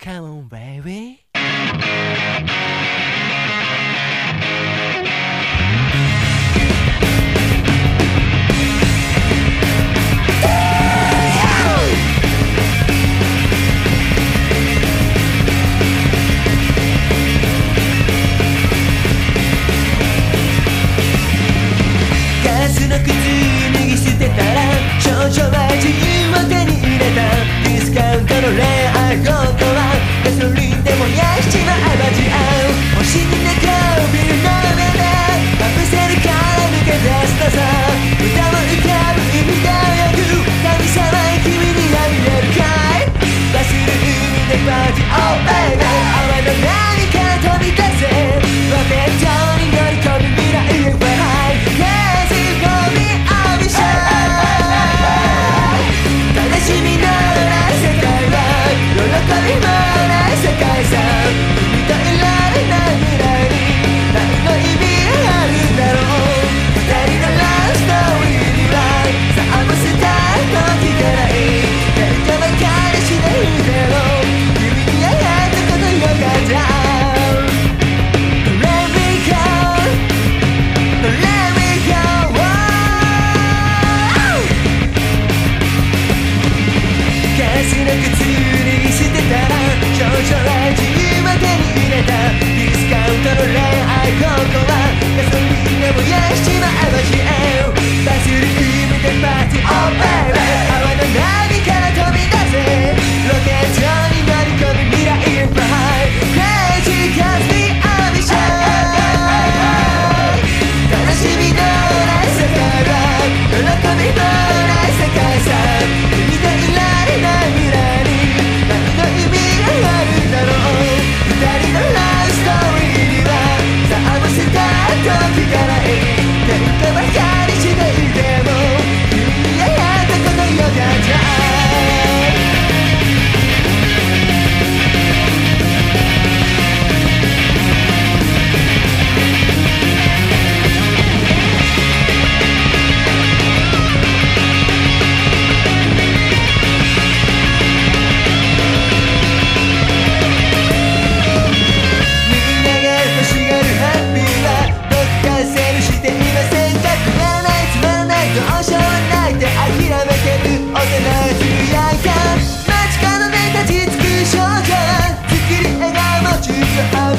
Come on, baby. の脱ぎ捨てたら少女は自由を手に入れたディスカウントのレア about it all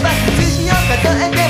But you should Bakit siya kakaan